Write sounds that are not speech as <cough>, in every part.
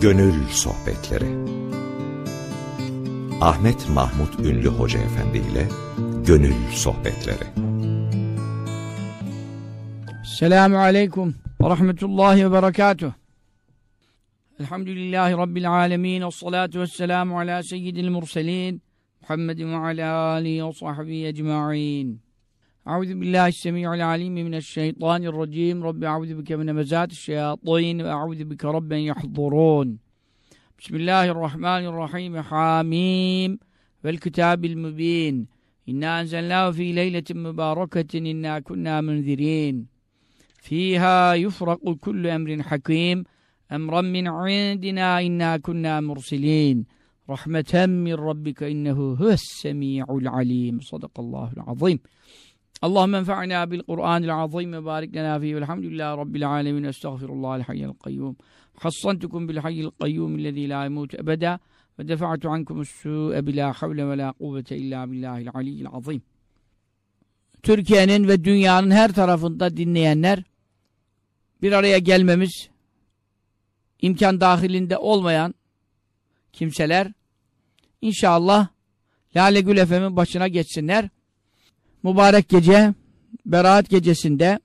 Gönül Sohbetleri. Ahmet Mahmut Ünlü Hoca Efendi ile Gönül Sohbetleri. Selamun Aleyküm Rahmetullahi ve Berekatuh. Elhamdülillahi Rabbil Alemin. Ve salatu ve selamu ala seyyidil murselin Muhammedin ve ala alihi ve sahbihi ecma'in Euzu billahi semi'il alim mineşşeytanirracim. Rabbi euzu bike min hemezati'ş-şeyatin ve euzu bike rabben yahdurun. Bismillahirrahmanirrahim. Hamim vel kitabil mubin. İnna enzelnahu fi leyletin mübareketin inna kunna munzirin. Fiha yufraku kullu emrin hakim. Emran min indina inna kunna mursilin. Rahmeten min rabbike innehu huves semi'ul alim. Sadakallahul azim. Allahümme enfa'na bil Kur'anil azim ve barik lena fihi velhamdülillahi rabbil alemin. Estağfirullahal hayyel kayyum. Hassantukum bil hayyel kayyum illezî la yemut ebeda ve defa'tu ankumus su'e bila havle ve la kuvvete illa billahil aliyyil azim Türkiye'nin ve dünyanın her tarafında dinleyenler bir araya gelmemiz imkan dahilinde olmayan kimseler inşallah Lale Gül Efem'in başına geçsinler mübarek gece Berat gecesinde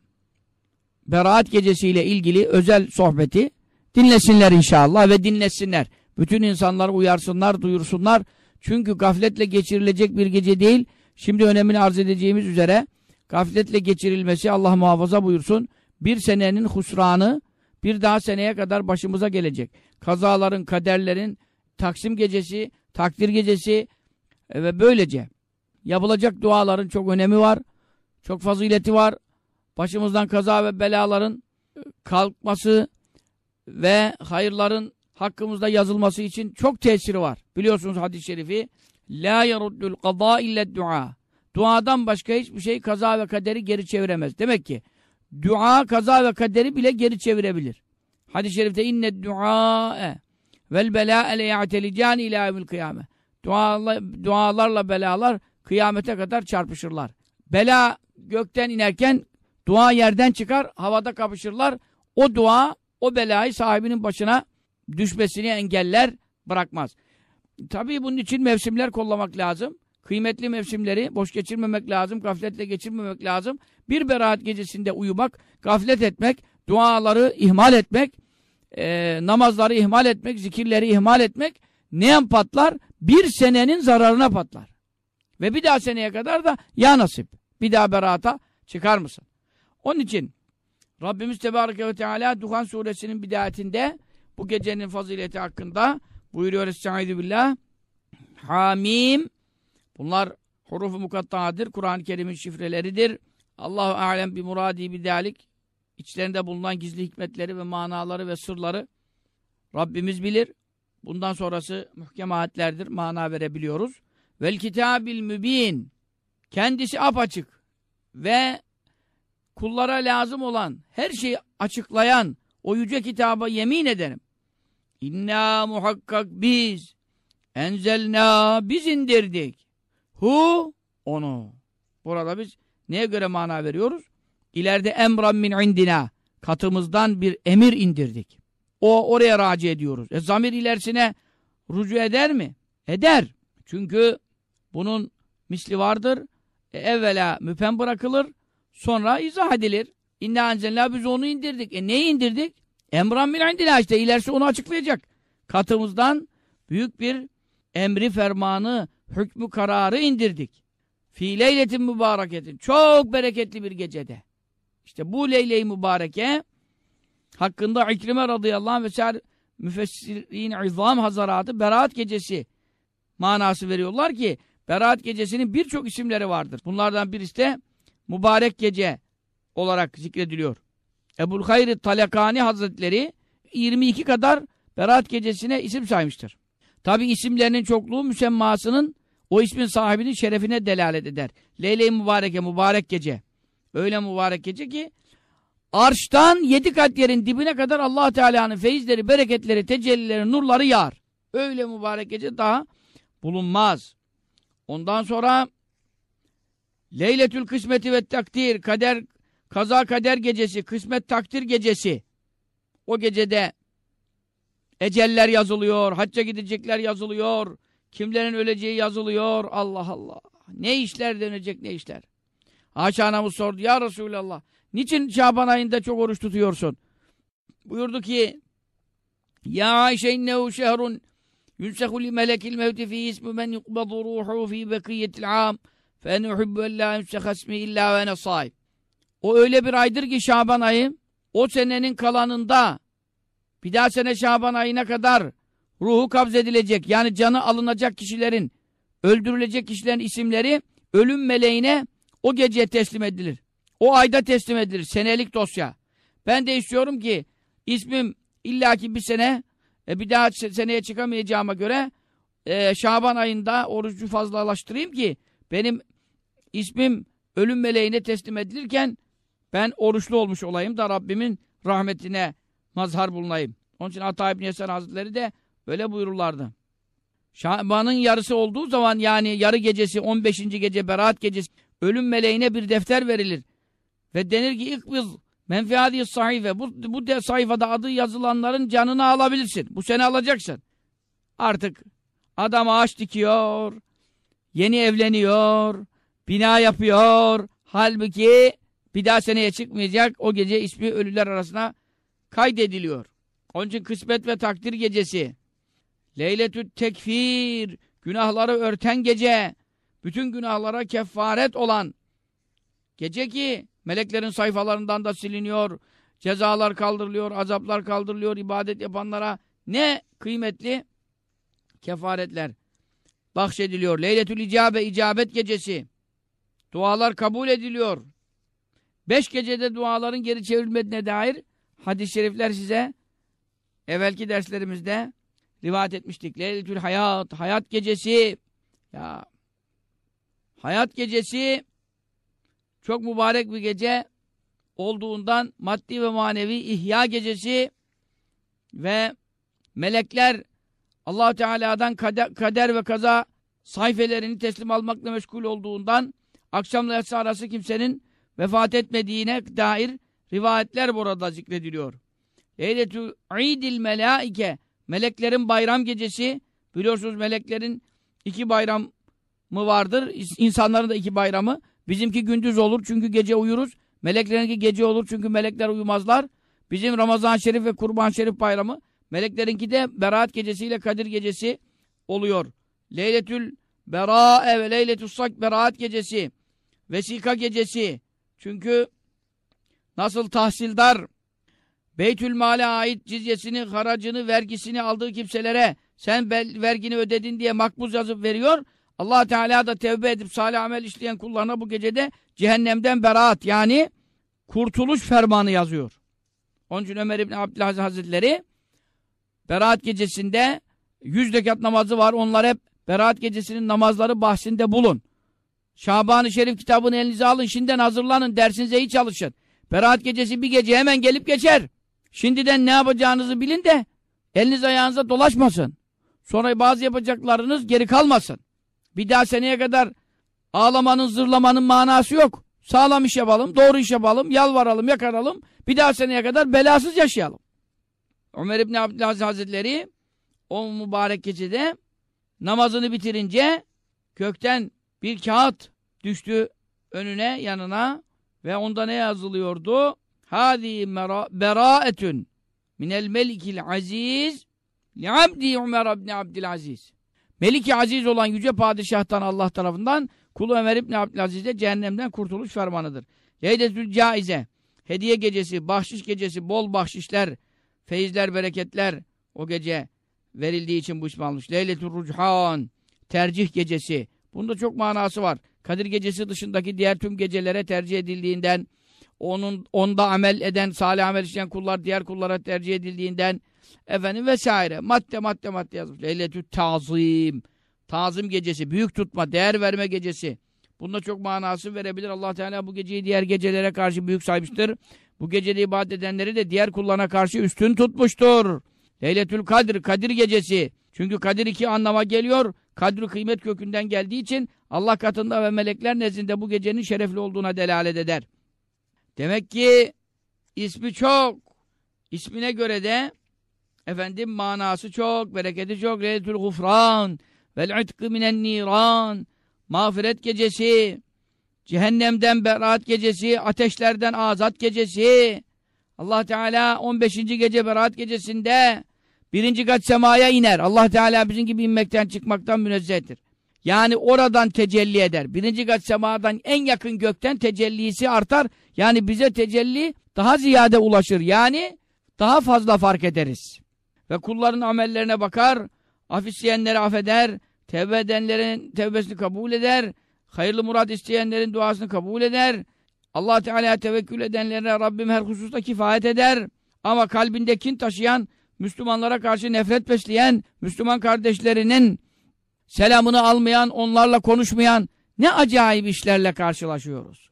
Berat gecesiyle ilgili özel sohbeti dinlesinler inşallah ve dinlesinler. Bütün insanları uyarsınlar, duyursunlar. Çünkü gafletle geçirilecek bir gece değil. Şimdi önemini arz edeceğimiz üzere gafletle geçirilmesi Allah muhafaza buyursun. Bir senenin husranı bir daha seneye kadar başımıza gelecek. Kazaların, kaderlerin, Taksim gecesi, takdir gecesi ve böylece yapılacak duaların çok önemi var. Çok fazileti var. Başımızdan kaza ve belaların kalkması ve hayırların hakkımızda yazılması için çok tesiri var. Biliyorsunuz hadis-i şerifi La yeruddul kaza ille dua. Duadan başka hiçbir şey kaza ve kaderi geri çeviremez. Demek ki dua kaza ve kaderi bile geri çevirebilir. Hadis-i şerifte inne dua'e vel belâ'e le ya'telicân ilâ evil kıyame. Dualarla belalar kıyamete kadar çarpışırlar. Bela gökten inerken dua yerden çıkar, havada kapışırlar. O dua o belayı sahibinin başına düşmesini engeller, bırakmaz. Tabii bunun için mevsimler kollamak lazım. Kıymetli mevsimleri boş geçirmemek lazım, gafletle geçirmemek lazım. Bir beraat gecesinde uyumak, gaflet etmek, duaları ihmal etmek, e, namazları ihmal etmek, zikirleri ihmal etmek ne patlar? Bir senenin zararına patlar. Ve bir daha seneye kadar da ya nasip. Bir daha berata çıkar mısın? Onun için Rabbimiz Tebareke ve Teala Duhan suresinin bidayetinde bu gecenin fazileti hakkında buyuruyor Estaizu billah Hamim bunlar hurufu mukattadır. Kur'an-ı Kerim'in şifreleridir. Allahu alem bi muradi bidalik içlerinde bulunan gizli hikmetleri ve manaları ve sırları Rabbimiz bilir. Bundan sonrası muhkem ayetlerdir. Mana verebiliyoruz. Vel kitabil mübin kendisi apaçık ve kullara lazım olan her şeyi açıklayan o yüce kitaba yemin ederim. İnna muhakkak biz enzelna biz indirdik. Hu onu. Burada biz neye göre mana veriyoruz? İleride emran min indina katımızdan bir emir indirdik. O oraya raci ediyoruz. E zamir ilerisine rucu eder mi? Eder. Çünkü bunun misli vardır. E, evvela müpem bırakılır. Sonra izah edilir. İnne anzelna biz onu indirdik. E neyi indirdik? Emran min indina işte ilerisi onu açıklayacak. Katımızdan büyük bir emri fermanı, hükmü kararı indirdik. Fi leyletin mübareketin. Çok bereketli bir gecede. İşte bu leyle-i mübareke hakkında İkrime radıyallahu anh ve ser müfessirin izam hazaratı Berat gecesi manası veriyorlar ki Berat gecesinin birçok isimleri vardır. Bunlardan birisi de mübarek gece olarak zikrediliyor. Ebul Hayr Talakani Hazretleri 22 kadar Berat gecesine isim saymıştır. Tabi isimlerinin çokluğu müsemmasının o ismin sahibinin şerefine delalet eder. Leyle-i Mübareke, mübarek gece. Öyle mübarek gece ki arştan yedi kat yerin dibine kadar allah Teala'nın feyizleri, bereketleri, tecellileri, nurları yağar. Öyle mübarek gece daha bulunmaz. Ondan sonra Leyletül kısmeti ve takdir, kader, kaza kader gecesi, kısmet takdir gecesi. O gecede eceller yazılıyor, hacca gidecekler yazılıyor, kimlerin öleceği yazılıyor. Allah Allah. Ne işler dönecek ne işler. Ayşe anamız sordu ya Resulallah. Niçin Şaban ayında çok oruç tutuyorsun? Buyurdu ki Ya Ayşe innehu şehrun yunsehu li melekil mevti fi ismi men yukbadu ruhu fi bekiyetil am fe en uhibbu en la yunseha ismi illa ve ne sahib. O öyle bir aydır ki Şaban ayı o senenin kalanında bir daha sene Şaban ayına kadar ruhu kabzedilecek yani canı alınacak kişilerin öldürülecek kişilerin isimleri ölüm meleğine o geceye teslim edilir. O ayda teslim edilir. Senelik dosya. Ben de istiyorum ki ismim illaki bir sene e, bir daha seneye çıkamayacağıma göre e, Şaban ayında orucu fazlalaştırayım ki benim ismim ölüm meleğine teslim edilirken ben oruçlu olmuş olayım da Rabbimin rahmetine mazhar bulunayım. Onun için Ata İbni Yesen Hazretleri de böyle buyururlardı. Şaban'ın yarısı olduğu zaman yani yarı gecesi 15. gece Berat gecesi ölüm meleğine bir defter verilir. Ve denir ki ilk biz menfiadi sahife bu, bu de sayfada adı yazılanların canını alabilirsin. Bu sene alacaksın. Artık adam ağaç dikiyor, yeni evleniyor, bina yapıyor. Halbuki bir daha seneye çıkmayacak. O gece ismi ölüler arasına kaydediliyor. Onun için kısmet ve takdir gecesi. Leyletü tekfir, günahları örten gece, bütün günahlara kefaret olan gece ki meleklerin sayfalarından da siliniyor, cezalar kaldırılıyor, azaplar kaldırılıyor, ibadet yapanlara ne kıymetli kefaretler bahşediliyor. Leyletül icabe, icabet gecesi. Dualar kabul ediliyor. Beş gecede duaların geri çevrilmediğine dair hadis-i şerifler size evvelki derslerimizde rivayet etmiştik. Leyletül hayat, hayat gecesi. Ya hayat gecesi çok mübarek bir gece olduğundan maddi ve manevi ihya gecesi ve melekler allah Teala'dan kader, kader ve kaza sayfelerini teslim almakla meşgul olduğundan akşamla yatsı arası kimsenin vefat etmediğine dair rivayetler burada zikrediliyor. Eyletü idil melaike meleklerin bayram gecesi biliyorsunuz meleklerin iki bayramı vardır. İnsanların da iki bayramı. Bizimki gündüz olur çünkü gece uyuruz. Meleklerinki gece olur çünkü melekler uyumazlar. Bizim Ramazan Şerif ve Kurban Şerif bayramı. Meleklerinki de Berat gecesiyle Kadir gecesi oluyor. Leyletül Bera'e ve Leyletül Sak Berat gecesi. Vesika gecesi. Çünkü nasıl tahsildar Beytül Mal'e ait cizyesini, haracını, vergisini aldığı kimselere sen vergini ödedin diye makbuz yazıp veriyor. Allah Teala da tevbe edip salih amel işleyen kullarına bu gecede cehennemden beraat yani kurtuluş fermanı yazıyor. Onun için Ömer İbni Abdülaziz Hazretleri beraat gecesinde yüz rekat namazı var. Onlar hep beraat gecesinin namazları bahsinde bulun. Şaban-ı Şerif kitabını elinize alın. Şimdiden hazırlanın. Dersinize iyi çalışın. Beraat gecesi bir gece hemen gelip geçer. Şimdiden ne yapacağınızı bilin de eliniz ayağınıza dolaşmasın. Sonra bazı yapacaklarınız geri kalmasın. Bir daha seneye kadar ağlamanın, zırlamanın manası yok. Sağlam iş yapalım, doğru iş yapalım, yalvaralım, yakaralım. Bir daha seneye kadar belasız yaşayalım. Ömer İbni Abdülaziz Hazretleri o mübarek gecede namazını bitirince kökten bir kağıt düştü önüne, yanına ve onda ne yazılıyordu? Hâzî berâetün minel melikil aziz li'abdi Ömer ibn Abdülaziz. Meliki aziz olan yüce padişahtan Allah tarafından kulu Ömer ibn Abdülaziz'e cehennemden kurtuluş fermanıdır. Leydetül caize hediye gecesi, bahşiş gecesi, bol bahşişler, feyizler, bereketler o gece verildiği için bu ismi almış. Leyletül ruchan tercih gecesi. Bunda çok manası var. Kadir gecesi dışındaki diğer tüm gecelere tercih edildiğinden onun onda amel eden, salih amel işleyen kullar diğer kullara tercih edildiğinden efendim vesaire. Madde madde madde yazmış. Leyletü tazim. Tazim gecesi, büyük tutma, değer verme gecesi. Bunda çok manası verebilir. Allah Teala bu geceyi diğer gecelere karşı büyük saymıştır. Bu gecede ibadet edenleri de diğer kullarına karşı üstün tutmuştur. Leyletül Kadir, Kadir gecesi. Çünkü Kadir iki anlama geliyor. Kadri kıymet kökünden geldiği için Allah katında ve melekler nezdinde bu gecenin şerefli olduğuna delalet eder. Demek ki ismi çok. İsmine göre de efendim manası çok, bereketi çok. Leyletül gufran vel itkı minen niran. Mağfiret gecesi, cehennemden beraat gecesi, ateşlerden azat gecesi. Allah Teala 15. gece beraat gecesinde birinci kat semaya iner. Allah Teala bizim gibi inmekten çıkmaktan münezzehtir. Yani oradan tecelli eder. Birinci kat semadan en yakın gökten tecellisi artar. Yani bize tecelli daha ziyade ulaşır. Yani daha fazla fark ederiz. Ve kulların amellerine bakar, af affeder, tevbe edenlerin tevbesini kabul eder, hayırlı murat isteyenlerin duasını kabul eder, Allah Teala'ya tevekkül edenlere Rabbim her hususta kifayet eder. Ama kalbinde kin taşıyan, Müslümanlara karşı nefret besleyen, Müslüman kardeşlerinin selamını almayan, onlarla konuşmayan ne acayip işlerle karşılaşıyoruz.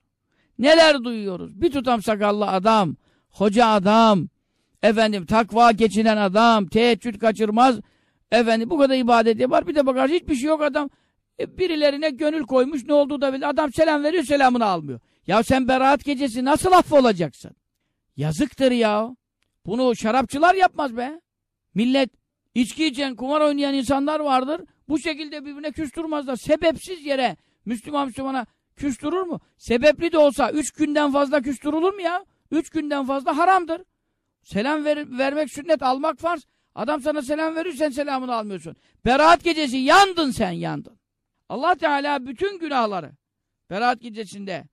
Neler duyuyoruz? Bir tutam sakallı adam, hoca adam, efendim takva geçinen adam, teheccüd kaçırmaz, efendim bu kadar ibadet yapar, bir de bakar hiçbir şey yok adam, e, birilerine gönül koymuş, ne olduğu da bilir. Adam selam veriyor, selamını almıyor. Ya sen beraat gecesi nasıl affolacaksın? Yazıktır ya. Bunu şarapçılar yapmaz be. Millet içki içen, kumar oynayan insanlar vardır. Bu şekilde birbirine küstürmezler. Sebepsiz yere Müslüman Müslümana küstürür mü? Sebepli de olsa üç günden fazla küstürülür mü ya? Üç günden fazla haramdır. Selam ver, vermek sünnet, almak farz. Adam sana selam verir, sen selamını almıyorsun. Beraat gecesi yandın sen, yandın. Allah Teala bütün günahları Beraat gecesinde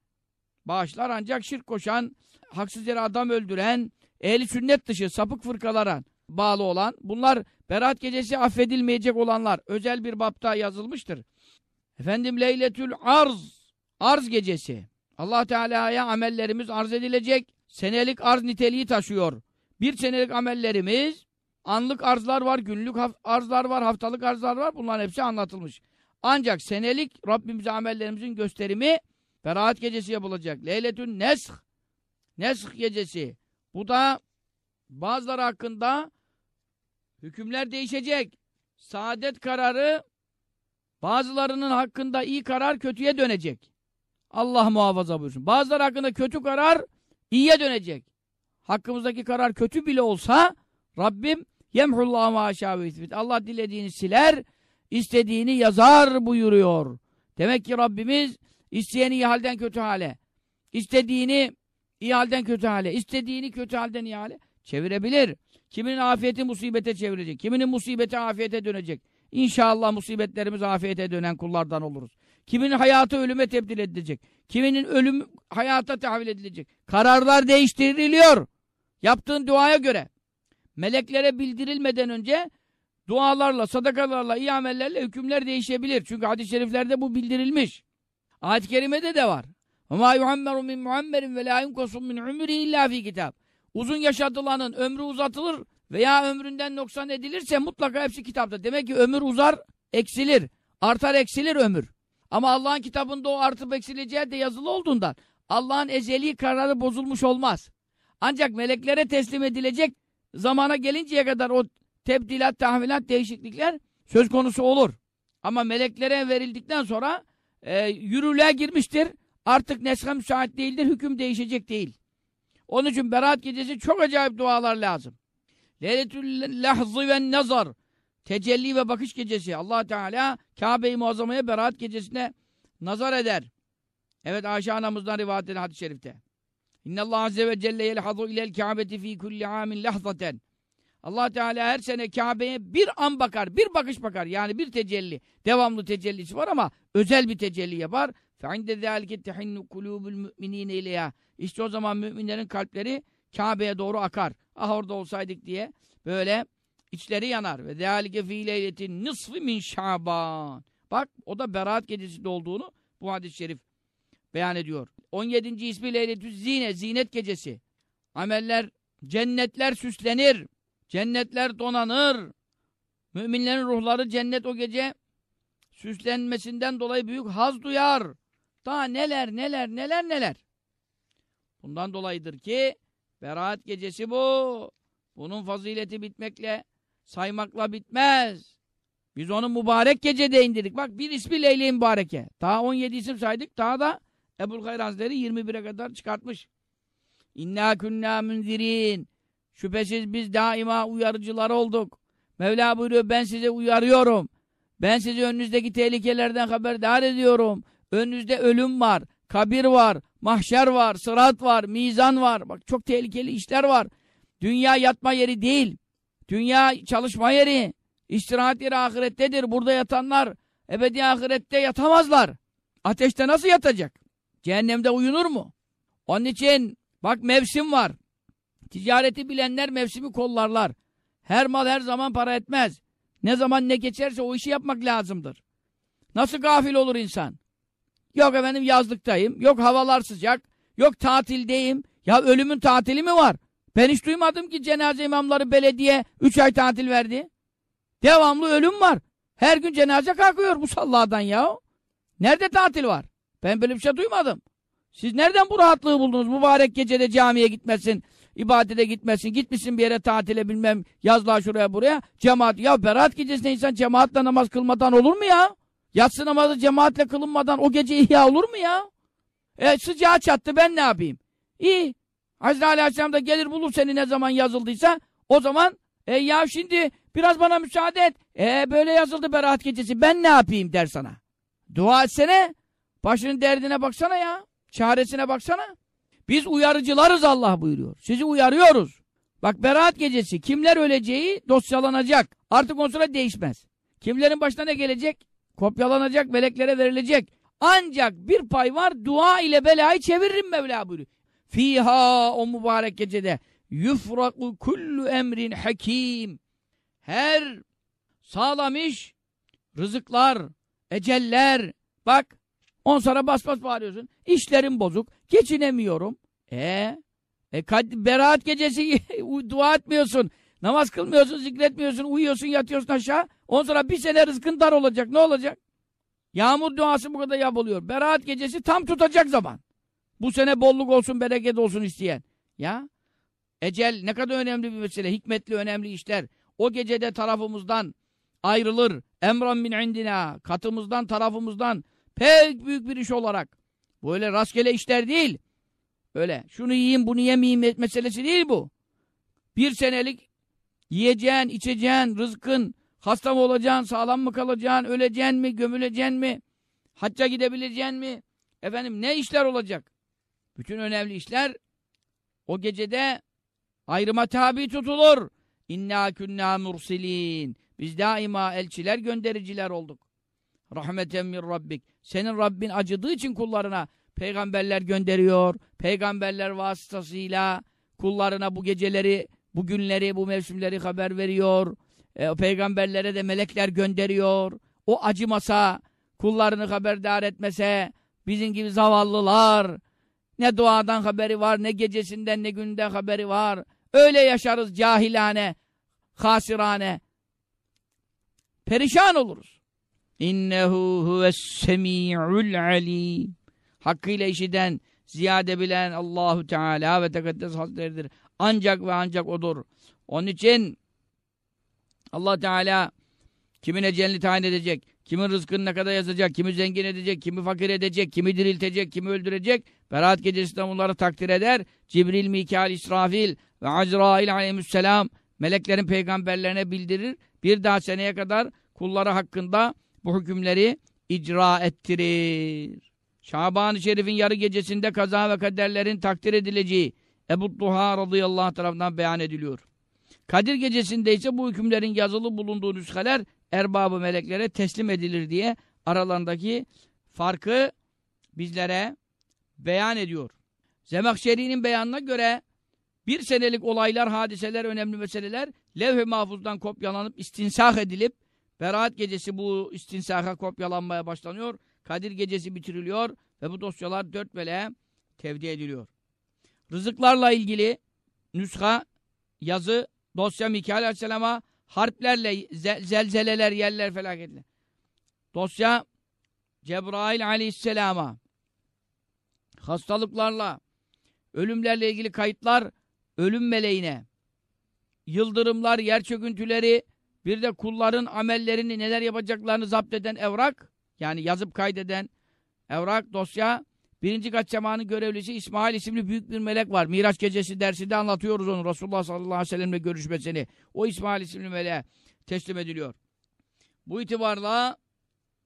bağışlar ancak şirk koşan, haksız yere adam öldüren, ehli sünnet dışı sapık fırkalara bağlı olan, bunlar Berat gecesi affedilmeyecek olanlar özel bir bapta yazılmıştır. Efendim Leyletül Arz, arz gecesi. Allah Teala'ya amellerimiz arz edilecek. Senelik arz niteliği taşıyor. Bir senelik amellerimiz, anlık arzlar var, günlük arzlar var, haftalık arzlar var. Bunların hepsi anlatılmış. Ancak senelik Rabbimize amellerimizin gösterimi Beraat gecesi yapılacak. Leyletün Nesh. Nesh gecesi. Bu da bazıları hakkında hükümler değişecek. Saadet kararı bazılarının hakkında iyi karar kötüye dönecek. Allah muhafaza buyursun. Bazıları hakkında kötü karar iyiye dönecek. Hakkımızdaki karar kötü bile olsa Rabbim yemhullahu ma Allah dilediğini siler, istediğini yazar buyuruyor. Demek ki Rabbimiz İsteyeni iyi halden kötü hale. İstediğini iyi halden kötü hale. İstediğini kötü halden iyi hale çevirebilir. Kiminin afiyeti musibete çevirecek. Kiminin musibeti afiyete dönecek. İnşallah musibetlerimiz afiyete dönen kullardan oluruz. Kiminin hayatı ölüme tebdil edilecek. Kiminin ölüm hayata tahvil edilecek. Kararlar değiştiriliyor. Yaptığın duaya göre. Meleklere bildirilmeden önce dualarla, sadakalarla, iyi amellerle hükümler değişebilir. Çünkü hadis-i şeriflerde bu bildirilmiş. Ayet-i kerimede de var. وَمَا يُعَمَّرُ مِنْ مُعَمَّرٍ وَلَا يُنْقَصُ مِنْ عُمْرِهِ illa fi kitap. Uzun yaşatılanın ömrü uzatılır veya ömründen noksan edilirse mutlaka hepsi kitapta. Demek ki ömür uzar, eksilir. Artar, eksilir ömür. Ama Allah'ın kitabında o artıp eksileceği de yazılı olduğundan Allah'ın ezeli kararı bozulmuş olmaz. Ancak meleklere teslim edilecek zamana gelinceye kadar o tebdilat, tahvilat, değişiklikler söz konusu olur. Ama meleklere verildikten sonra e, yürürlüğe girmiştir. Artık nesha müsait değildir. Hüküm değişecek değil. Onun için Berat gecesi çok acayip dualar lazım. Leyletül lahzı ve nazar. Tecelli ve bakış gecesi. allah Teala Kabe-i Muazzama'ya Berat gecesine nazar eder. Evet Ayşe anamızdan rivayet eden hadis-i şerifte. İnnallâh azze ve celle yelhazu ilel kâbeti fî kulli âmin lahzaten allah Teala her sene Kabe'ye bir an bakar, bir bakış bakar. Yani bir tecelli. Devamlı tecellisi var ama özel bir tecelli yapar. فَعِنْدَ ذَٰلِكَ تَحِنُّ قُلُوبُ الْمُؤْمِنِينَ اِلَيَا İşte o zaman müminlerin kalpleri Kabe'ye doğru akar. Ah orada olsaydık diye böyle içleri yanar. Ve ذَٰلِكَ ف۪ي لَيْلَةٍ نِصْفِ min Şaban. Bak o da Berat gecesinde olduğunu bu hadis-i şerif beyan ediyor. 17. ismi Leyletü Zine, zinet gecesi. Ameller, cennetler süslenir. Cennetler donanır. Müminlerin ruhları cennet o gece süslenmesinden dolayı büyük haz duyar. Daha neler neler neler neler. Bundan dolayıdır ki Berat gecesi bu. Bunun fazileti bitmekle, saymakla bitmez. Biz onu mübarek gecede indirdik. Bak bir ismi Leyle-i Mübareke. Daha 17 isim saydık. Daha da Ebul Hayr Hazretleri 21'e kadar çıkartmış. İnna künnâ münzirin. Şüphesiz biz daima uyarıcılar olduk. Mevla buyuruyor ben size uyarıyorum. Ben sizi önünüzdeki tehlikelerden haberdar ediyorum. Önünüzde ölüm var, kabir var, mahşer var, sırat var, mizan var. Bak çok tehlikeli işler var. Dünya yatma yeri değil. Dünya çalışma yeri. İstirahat yeri ahirettedir. Burada yatanlar ebedi ahirette yatamazlar. Ateşte nasıl yatacak? Cehennemde uyunur mu? Onun için bak mevsim var. Ticareti bilenler mevsimi kollarlar. Her mal her zaman para etmez. Ne zaman ne geçerse o işi yapmak lazımdır. Nasıl gafil olur insan? Yok efendim yazlıktayım, yok havalar sıcak, yok tatildeyim. Ya ölümün tatili mi var? Ben hiç duymadım ki cenaze imamları belediye 3 ay tatil verdi. Devamlı ölüm var. Her gün cenaze kalkıyor musalladan ya. Nerede tatil var? Ben böyle bir şey duymadım. Siz nereden bu rahatlığı buldunuz? Mübarek gecede camiye gitmesin, ibadete gitmesin, gitmişsin bir yere tatile bilmem, yazlığa şuraya buraya, cemaat. Ya berat gecesinde insan cemaatle namaz kılmadan olur mu ya? Yatsı namazı cemaatle kılınmadan o gece ihya olur mu ya? E sıcağı çattı ben ne yapayım? İyi. Hazreti Aleyhisselam da gelir bulur seni ne zaman yazıldıysa o zaman e ya şimdi biraz bana müsaade et. E böyle yazıldı berat gecesi ben ne yapayım der sana. Dua etsene. Başının derdine baksana ya. Çaresine baksana. Biz uyarıcılarız Allah buyuruyor. Sizi uyarıyoruz. Bak Berat gecesi kimler öleceği dosyalanacak. Artık o sonra değişmez. Kimlerin başına ne gelecek? Kopyalanacak, meleklere verilecek. Ancak bir pay var, dua ile belayı çeviririm Mevla buyuruyor. Fiha o mübarek gecede yufraku kullu emrin hakim. Her sağlam iş, rızıklar, eceller. Bak, on sonra bas bas bağırıyorsun. İşlerim bozuk, geçinemiyorum. E, e beraat gecesi <laughs> dua etmiyorsun. Namaz kılmıyorsun, zikretmiyorsun, uyuyorsun, yatıyorsun aşağı. On sonra bir sene rızkın dar olacak. Ne olacak? Yağmur duası bu kadar yapılıyor. Beraat gecesi tam tutacak zaman. Bu sene bolluk olsun, bereket olsun isteyen. Ya, ecel ne kadar önemli bir mesele. Hikmetli, önemli işler. O gecede tarafımızdan ayrılır. Emran min indina. Katımızdan, tarafımızdan pek büyük bir iş olarak. Böyle rastgele işler değil. Öyle şunu yiyeyim, bunu yemeyeyim meselesi değil bu. Bir senelik yiyeceğin, içeceğin, rızkın, hasta mı olacaksın, sağlam mı kalacaksın, öleceksin mi, gömüleceksin mi, hacca gidebileceksin mi, efendim ne işler olacak? Bütün önemli işler o gecede ayrıma tabi tutulur. İnna kunna mursilin. Biz daima elçiler, göndericiler olduk. Rahmeten min Rabbik. Senin Rabbin acıdığı için kullarına peygamberler gönderiyor. Peygamberler vasıtasıyla kullarına bu geceleri, bu günleri, bu mevsimleri haber veriyor. E, peygamberlere de melekler gönderiyor. O acımasa, kullarını haberdar etmese, bizim gibi zavallılar, ne duadan haberi var, ne gecesinden, ne günden haberi var. Öyle yaşarız cahilane, hasirane. Perişan oluruz. İnnehu huves semi'ul alim. Hakkıyla işiden, ziyade bilen Allahu Teala ve Tekaddes Hazretleridir. Ancak ve ancak odur. Onun için Allah Teala kimin ecelini tayin edecek, kimin rızkını ne kadar yazacak, kimi zengin edecek, kimi fakir edecek, kimi diriltecek, kimi öldürecek. Berat gecesinde bunları takdir eder. Cibril, Mikail, İsrafil ve Azrail aleyhisselam meleklerin peygamberlerine bildirir. Bir daha seneye kadar kulları hakkında bu hükümleri icra ettirir. Şaban-ı Şerif'in yarı gecesinde kaza ve kaderlerin takdir edileceği Ebu Duha radıyallahu anh tarafından beyan ediliyor. Kadir gecesinde ise bu hükümlerin yazılı bulunduğu nüsheler erbabı meleklere teslim edilir diye aralarındaki farkı bizlere beyan ediyor. Zemahşeri'nin beyanına göre bir senelik olaylar, hadiseler, önemli meseleler levh-i mahfuzdan kopyalanıp istinsah edilip Berat gecesi bu istinsaha kopyalanmaya başlanıyor. Kadir gecesi bitiriliyor ve bu dosyalar dört meleğe tevdi ediliyor. Rızıklarla ilgili nüsha, yazı, dosya Mikail Aleyhisselam'a harplerle, zelzeleler, yerler felaketler. Dosya Cebrail Aleyhisselam'a hastalıklarla, ölümlerle ilgili kayıtlar ölüm meleğine, yıldırımlar, yer çöküntüleri, bir de kulların amellerini neler yapacaklarını zapt eden evrak, yani yazıp kaydeden evrak, dosya, Birinci cemaatinin görevlisi İsmail isimli büyük bir melek var. Miraç gecesi dersinde anlatıyoruz onu. Resulullah sallallahu aleyhi ve sellemle görüşmesini. O İsmail isimli meleğe teslim ediliyor. Bu itibarla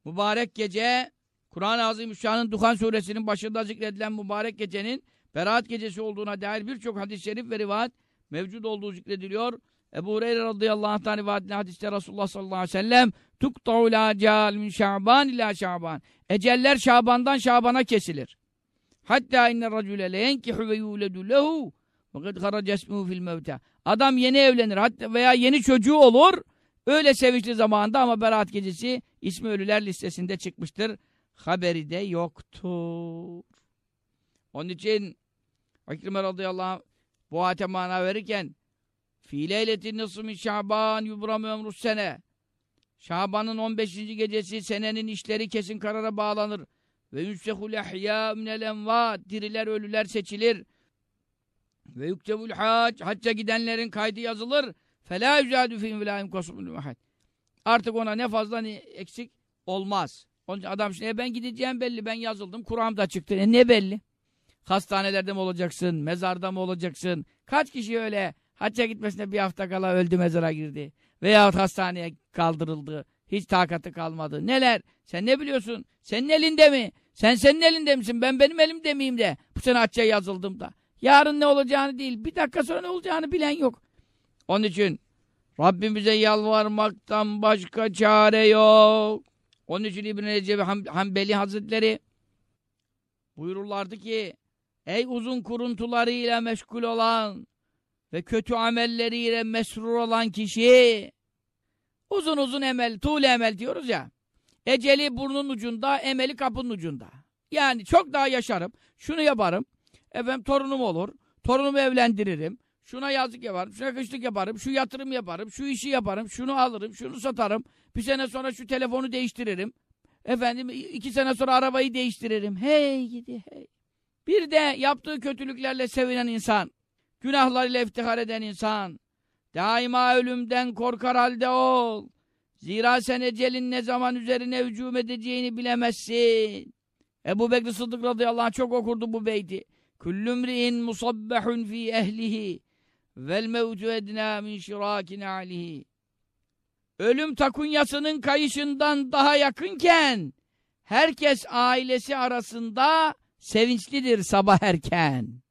mübarek gece Kur'an-ı Azimüşşan'ın Duhan suresinin başında zikredilen mübarek gecenin Berat gecesi olduğuna dair birçok hadis-i şerif ve rivayet mevcut olduğu zikrediliyor. Ebu Hureyre radıyallahu anh'tan rivayet hadiste Resulullah sallallahu aleyhi ve sellem tukta'u la cal min şaban ila şaban. Eceller Şaban'dan Şaban'a kesilir. Hatta inne racule le yenkihu ve yuledu lehu kad haraca fil mevta. Adam yeni evlenir hatta veya yeni çocuğu olur. Öyle sevinçli zamanda ama Berat gecesi ismi ölüler listesinde çıkmıştır. Haberi de yoktur. Onun için Hakrime radıyallahu anh bu ayete mana verirken Fî leyletin nısfı min şaban yubram ömrus sene Şaban'ın 15. gecesi senenin işleri kesin karara bağlanır. Ve yünsehul ehya minel envat diriler ölüler seçilir. Ve yuktebul hac hacca gidenlerin kaydı yazılır. Fela yüzâdü fîm ve lâ imkasumul Artık ona ne fazla ne eksik olmaz. Onun için adam şimdi e ben gideceğim belli ben yazıldım Kur'an da çıktı. E ne belli? Hastanelerde mi olacaksın? Mezarda mı olacaksın? Kaç kişi öyle hacca gitmesine bir hafta kala öldü mezara girdi. Veyahut hastaneye kaldırıldı. Hiç takatı kalmadı. Neler? Sen ne biliyorsun? Senin elinde mi? Sen senin elinde misin? Ben benim elimde miyim de? Bu sene hacca yazıldım da. Yarın ne olacağını değil. Bir dakika sonra ne olacağını bilen yok. Onun için Rabbimize yalvarmaktan başka çare yok. Onun için İbn-i Recep Hanbeli Hazretleri buyururlardı ki Ey uzun kuruntularıyla meşgul olan ve kötü amelleriyle mesrur olan kişi uzun uzun emel, tuğle emel diyoruz ya. Eceli burnun ucunda, emeli kapının ucunda. Yani çok daha yaşarım. Şunu yaparım. Efendim torunum olur. Torunumu evlendiririm. Şuna yazık yaparım, şuna kışlık yaparım, şu yatırım yaparım, şu işi yaparım, şunu alırım, şunu satarım. Bir sene sonra şu telefonu değiştiririm. Efendim iki sene sonra arabayı değiştiririm. Hey gidi hey. Bir de yaptığı kötülüklerle sevinen insan, günahlarıyla iftihar eden insan, daima ölümden korkar halde ol. Zira sen ecelin ne zaman üzerine hücum edeceğini bilemezsin. Ebu Bekir Sıddık radıyallahu anh çok okurdu bu beyti. Küllümri'in musabbehun fi ehlihi vel mevtu edna min şirakin alihi. Ölüm takunyasının kayışından daha yakınken herkes ailesi arasında sevinçlidir sabah erken.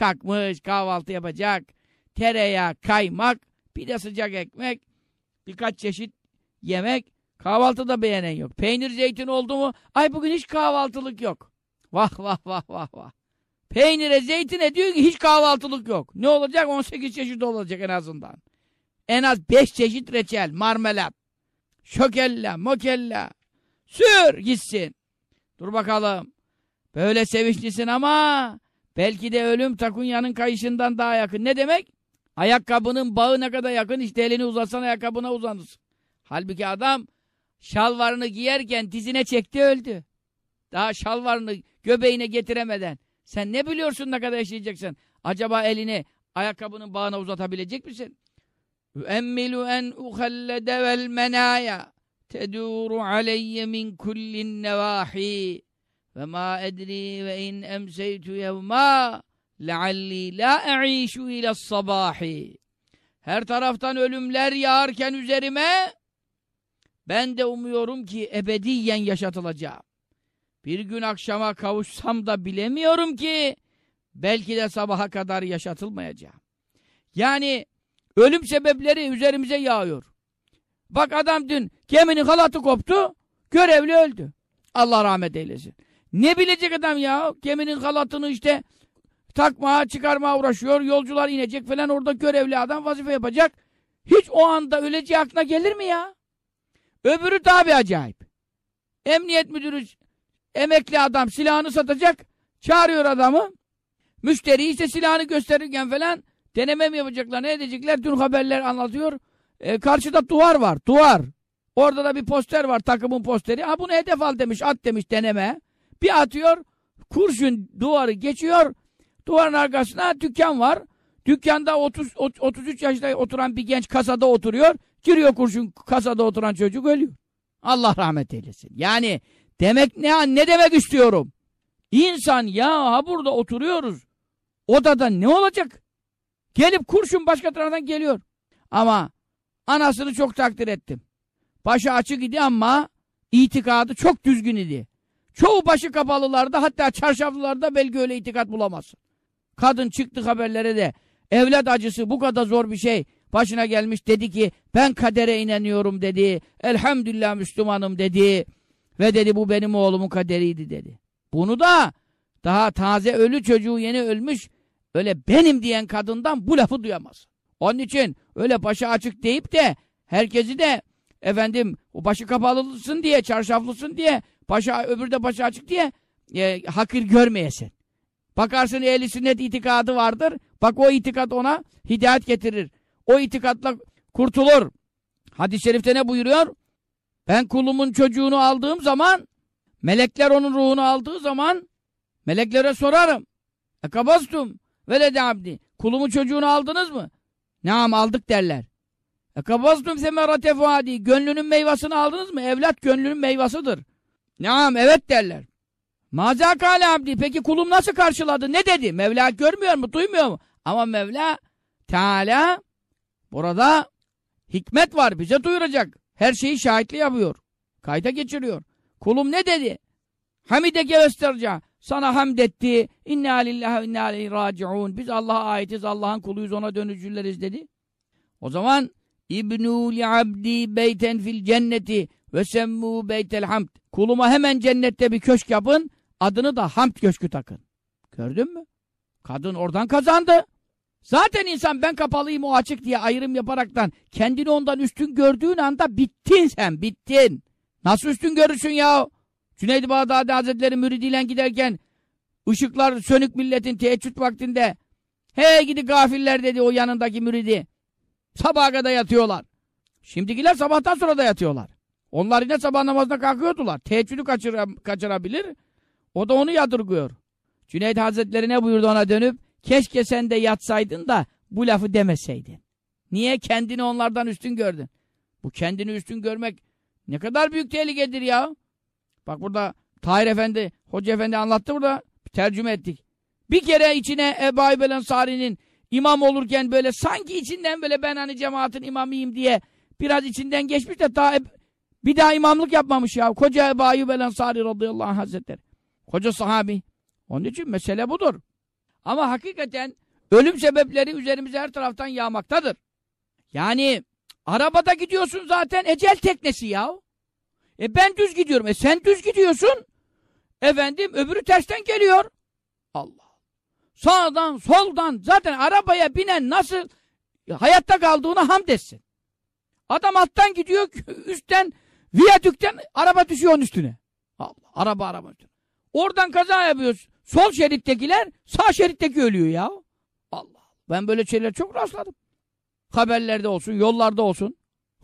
Kalkmış kahvaltı yapacak, tereyağı, kaymak, bir de sıcak ekmek, birkaç çeşit yemek, kahvaltı da beğenen yok. Peynir zeytin oldu mu, ay bugün hiç kahvaltılık yok. Vah vah vah vah vah. Peynire, zeytine diyor ki hiç kahvaltılık yok. Ne olacak? 18 çeşit olacak en azından. En az 5 çeşit reçel, marmelat, şokella, mokella. Sür gitsin. Dur bakalım. Böyle sevinçlisin ama belki de ölüm takunyanın kayışından daha yakın. Ne demek? Ayakkabının bağı ne kadar yakın işte elini uzatsan ayakkabına uzanırsın. Halbuki adam şalvarını giyerken dizine çekti öldü. Daha şalvarını göbeğine getiremeden. Sen ne biliyorsun ne kadar yaşayacaksın? Acaba elini ayakkabının bağına uzatabilecek misin? Üemmilu en uhallede vel menaya teduru aleyye min kullin nevahi ve ma edri ve in emseytu yevma lealli la e'işu ile sabahi her taraftan ölümler yağarken üzerime ben de umuyorum ki ebediyen yaşatılacağım. Bir gün akşama kavuşsam da bilemiyorum ki belki de sabaha kadar yaşatılmayacağım. Yani ölüm sebepleri üzerimize yağıyor. Bak adam dün geminin halatı koptu, görevli öldü. Allah rahmet eylesin. Ne bilecek adam ya? Geminin halatını işte takmaya, çıkarmaya uğraşıyor. Yolcular inecek falan orada görevli adam vazife yapacak. Hiç o anda öleceği aklına gelir mi ya? Öbürü bir acayip. Emniyet müdürü emekli adam silahını satacak. Çağırıyor adamı. Müşteri işte silahını gösterirken falan deneme mi yapacaklar ne edecekler? Dün haberler anlatıyor. E, karşıda duvar var. Duvar. Orada da bir poster var takımın posteri. Ha bunu hedef al demiş at demiş deneme. Bir atıyor, kurşun duvarı geçiyor, duvarın arkasına dükkan var. Dükkanda 30, 33 yaşında oturan bir genç kasada oturuyor. Giriyor kurşun kasada oturan çocuk ölüyor. Allah rahmet eylesin. Yani demek ne ne demek istiyorum? İnsan ya ha burada oturuyoruz. Odada ne olacak? Gelip kurşun başka taraftan geliyor. Ama anasını çok takdir ettim. Başı açık idi ama itikadı çok düzgün idi. Çoğu başı kapalılarda hatta çarşaflılarda belki öyle itikat bulamazsın. Kadın çıktı haberlere de evlat acısı bu kadar zor bir şey başına gelmiş dedi ki ben kadere inanıyorum dedi. Elhamdülillah Müslümanım dedi. Ve dedi bu benim oğlumun kaderiydi dedi. Bunu da daha taze ölü çocuğu yeni ölmüş öyle benim diyen kadından bu lafı duyamaz. Onun için öyle başı açık deyip de herkesi de efendim o başı kapalısın diye çarşaflısın diye başı öbürü de başı açık diye e, hakir görmeyesin. Bakarsın ehli sünnet itikadı vardır. Bak o itikat ona hidayet getirir. O itikatla kurtulur. Hadis-i şerifte ne buyuruyor? Ben kulumun çocuğunu aldığım zaman melekler onun ruhunu aldığı zaman meleklere sorarım. Ekabastum velede abdi. Kulumun çocuğunu aldınız mı? Naam aldık derler. Ekabastum semerate fuadi. Gönlünün meyvasını aldınız mı? Evlat gönlünün meyvasıdır. Naam evet derler. Maza kâle abdi. Peki kulum nasıl karşıladı? Ne dedi? Mevla görmüyor mu? Duymuyor mu? Ama Mevla Teala burada hikmet var. Bize duyuracak. Her şeyi şahitli yapıyor. Kayda geçiriyor. Kulum ne dedi? Hamideke vesterca. Sana hamd etti. İnna lillahi ve inna aleyhi raciun. Biz Allah'a aitiz. Allah'ın kuluyuz. Ona dönücüleriz dedi. O zaman İbnû li abdi beyten fil cenneti ve semmû beytel hamd. Kuluma hemen cennette bir köşk yapın. Adını da hamd köşkü takın. Gördün mü? Kadın oradan kazandı. Zaten insan ben kapalıyım o açık diye ayrım yaparaktan kendini ondan üstün gördüğün anda bittin sen bittin. Nasıl üstün görürsün ya? Cüneyd-i Bağdadi Hazretleri müridiyle giderken ışıklar sönük milletin teheccüd vaktinde he gidi gafiller dedi o yanındaki müridi. Sabaha kadar yatıyorlar. Şimdikiler sabahtan sonra da yatıyorlar. Onlar yine sabah namazına kalkıyordular. Teheccüdü kaçıra, kaçırabilir. O da onu yadırgıyor. Cüneyd Hazretleri ne buyurdu ona dönüp? Keşke sen de yatsaydın da bu lafı demeseydin. Niye kendini onlardan üstün gördün? Bu kendini üstün görmek ne kadar büyük tehlikedir ya. Bak burada Tahir Efendi, Hoca Efendi anlattı burada. Tercüme ettik. Bir kere içine Ebu Ayyub Ensari'nin imam olurken böyle sanki içinden böyle ben hani cemaatin imamıyım diye biraz içinden geçmiş de daha bir daha imamlık yapmamış ya. Koca Ebu Ayyub Ensari radıyallahu anh hazretleri. Koca sahabi. Onun için mesele budur. Ama hakikaten ölüm sebepleri üzerimize her taraftan yağmaktadır. Yani arabada gidiyorsun zaten ecel teknesi ya. E ben düz gidiyorum. E sen düz gidiyorsun. Efendim öbürü tersten geliyor. Allah. Sağdan soldan zaten arabaya binen nasıl hayatta kaldığına hamd etsin. Adam alttan gidiyor üstten viyadükten araba düşüyor onun üstüne. Allah. Araba araba. Oradan kaza yapıyoruz. Sol şerittekiler sağ şeritteki ölüyor ya. Allah. Ben böyle şeyler çok rastladım. Haberlerde olsun, yollarda olsun.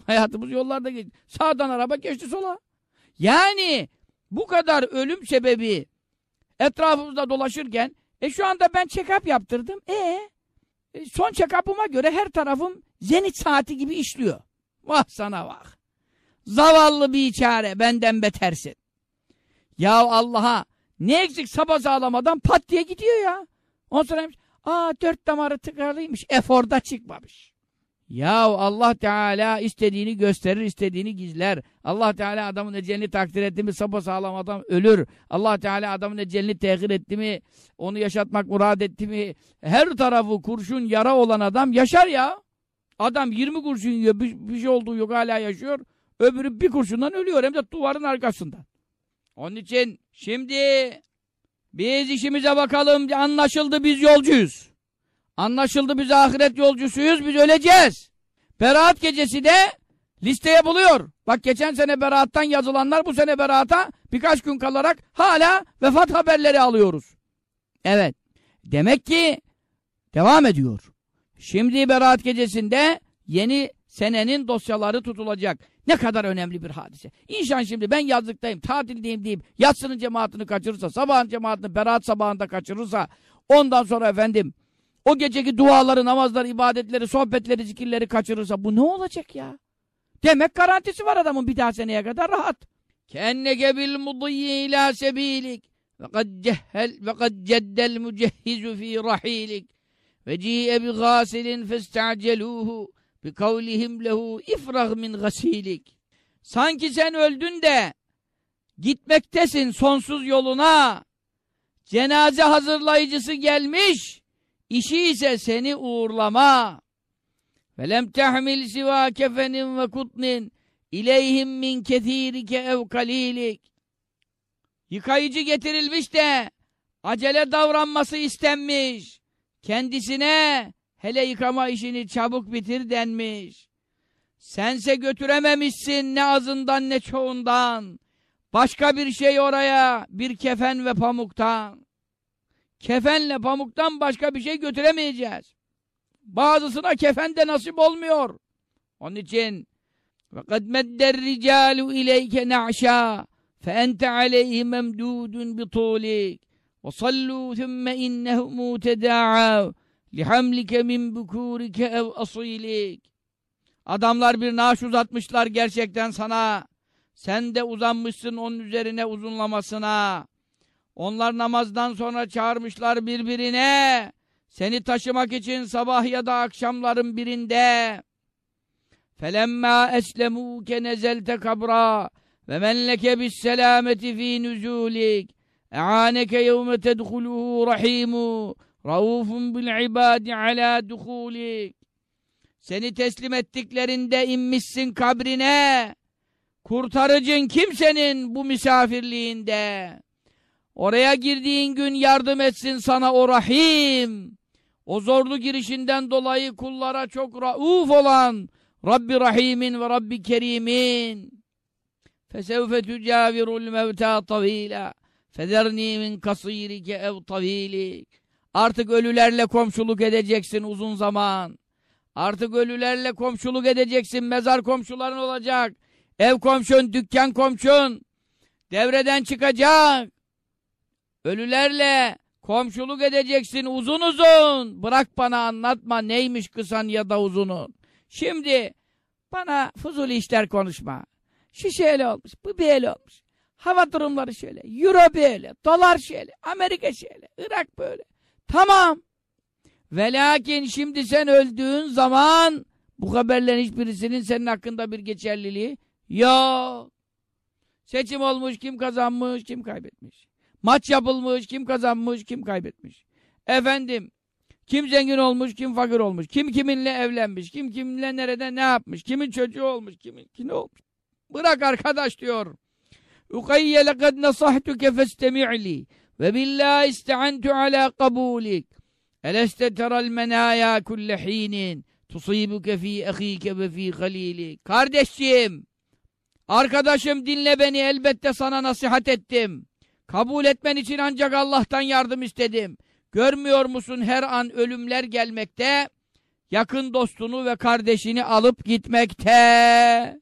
Hayatımız yollarda geçti. Sağdan araba geçti sola. Yani bu kadar ölüm sebebi etrafımızda dolaşırken e şu anda ben check-up yaptırdım. E, e son check-up'ıma göre her tarafım zenit saati gibi işliyor. Vah sana vah. Zavallı bir çare benden betersin. Ya Allah'a ne eksik sabah sağlamadan pat diye gidiyor ya. Ondan sonra aa dört damarı tıkarlıymış. Eforda çıkmamış. Ya Allah Teala istediğini gösterir, istediğini gizler. Allah Teala adamın ecelini takdir etti mi sapasağlam adam ölür. Allah Teala adamın ecelini tehir etti mi, onu yaşatmak murad etti mi, her tarafı kurşun yara olan adam yaşar ya. Adam 20 kurşun yiyor, bir, bir şey olduğu yok hala yaşıyor. Öbürü bir kurşundan ölüyor hem de duvarın arkasından. Onun için şimdi biz işimize bakalım. Anlaşıldı biz yolcuyuz. Anlaşıldı biz ahiret yolcusuyuz. Biz öleceğiz. Beraat gecesi de listeye buluyor. Bak geçen sene beraattan yazılanlar bu sene beraata birkaç gün kalarak hala vefat haberleri alıyoruz. Evet. Demek ki devam ediyor. Şimdi beraat gecesinde yeni senenin dosyaları tutulacak. Ne kadar önemli bir hadise. İnşan şimdi ben yazlıktayım, tatildeyim deyip yatsının cemaatini kaçırırsa, sabahın cemaatini beraat sabahında kaçırırsa, ondan sonra efendim o geceki duaları, namazları, ibadetleri, sohbetleri, zikirleri kaçırırsa bu ne olacak ya? Demek garantisi var adamın bir daha seneye kadar rahat. Kenneke bil mudiyyi ila sebilik ve kad cehhel ve kad ceddel mücehhizu fi rahilik ve ci'e bi gâsilin festa'celuhu bi kavlihim lehu ifrag min gasilik Sanki sen öldün de gitmektesin sonsuz yoluna. Cenaze hazırlayıcısı gelmiş işi ise seni uğurlama. Velem tehmil siva kefenin ve kutnin ileyhim min kethirike ev kalilik. Yıkayıcı getirilmiş de acele davranması istenmiş. Kendisine hele yıkama işini çabuk bitir denmiş. Sense götürememişsin ne azından ne çoğundan. Başka bir şey oraya bir kefen ve pamuktan. Kefenle pamuktan başka bir şey götüremeyeceğiz. Bazısına kefen de nasip olmuyor. Onun için وَقَدْ مَدَّ الرِّجَالُ اِلَيْكَ نَعْشَى فَاَنْتَ عَلَيْهِ مَمْدُودٌ بِطُولِكَ وَصَلُّوا ثُمَّ اِنَّهُمْ تَدَاعَوْا لِحَمْلِكَ مِنْ بُكُورِكَ اَوْ أَصِيلِكَ Adamlar bir naaş uzatmışlar gerçekten sana. Sen de uzanmışsın onun üzerine uzunlamasına. Onlar namazdan sonra çağırmışlar birbirine. Seni taşımak için sabah ya da akşamların birinde. Felemma eslemuke nezelte kabra ve men leke bis selameti fi nuzulik. E'aneke yevme tedhuluhu rahimu. Raufun bil ibadi ala duhulik. Seni teslim ettiklerinde inmişsin kabrine. Kurtarıcın kimsenin bu misafirliğinde. Oraya girdiğin gün yardım etsin sana o Rahim. O zorlu girişinden dolayı kullara çok rauf olan Rabbi Rahimin ve Rabbi Kerimin. Fesevfe tücavirul mevta tavila. Federni min kasirike ev tavilik. Artık ölülerle komşuluk edeceksin uzun zaman. Artık ölülerle komşuluk edeceksin. Mezar komşuların olacak. Ev komşun, dükkan komşun. Devreden çıkacak. Ölülerle komşuluk edeceksin uzun uzun. Bırak bana anlatma neymiş kısan ya da uzunun. Şimdi bana fuzuli işler konuşma. Şu şöyle olmuş, bu böyle olmuş. Hava durumları şöyle, euro böyle, dolar şöyle, Amerika şöyle, Irak böyle. Tamam. Ve lakin şimdi sen öldüğün zaman bu haberlerin hiçbirisinin senin hakkında bir geçerliliği yok. Seçim olmuş, kim kazanmış, kim kaybetmiş. Maç yapılmış, kim kazanmış, kim kaybetmiş. Efendim, kim zengin olmuş, kim fakir olmuş, kim kiminle evlenmiş, kim kiminle nerede ne yapmış, kimin çocuğu olmuş, kimin ne olmuş. Bırak arkadaş diyor. Ukayye lekad nasahtuke festemi'li ve billahi iste'antu ala kabulik. Eleste teral menaya kulle hinin tusibuke fi ehike ve fi halilik. Kardeşciğim, arkadaşım dinle beni elbette sana nasihat ettim. Kabul etmen için ancak Allah'tan yardım istedim. Görmüyor musun her an ölümler gelmekte, yakın dostunu ve kardeşini alıp gitmekte.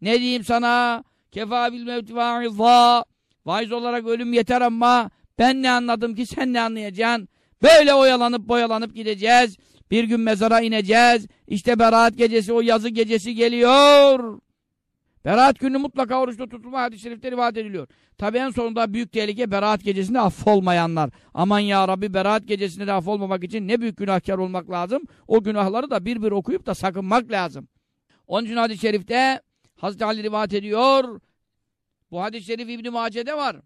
Ne diyeyim sana? Kefa bil mevti vaizza. Vaiz olarak ölüm yeter ama ben ne anladım ki sen ne anlayacaksın? Böyle oyalanıp boyalanıp gideceğiz. Bir gün mezara ineceğiz. İşte beraat gecesi, o yazı gecesi geliyor. Beraat günü mutlaka oruçta tutulma hadis-i şerifte rivayet ediliyor. Tabi en sonunda büyük tehlike beraat gecesinde affolmayanlar. Aman ya Rabbi beraat gecesinde de affolmamak için ne büyük günahkar olmak lazım. O günahları da bir bir okuyup da sakınmak lazım. Onun için hadis-i şerifte Hazreti Ali rivayet ediyor. Bu hadis-i şerif İbn-i Mace'de var.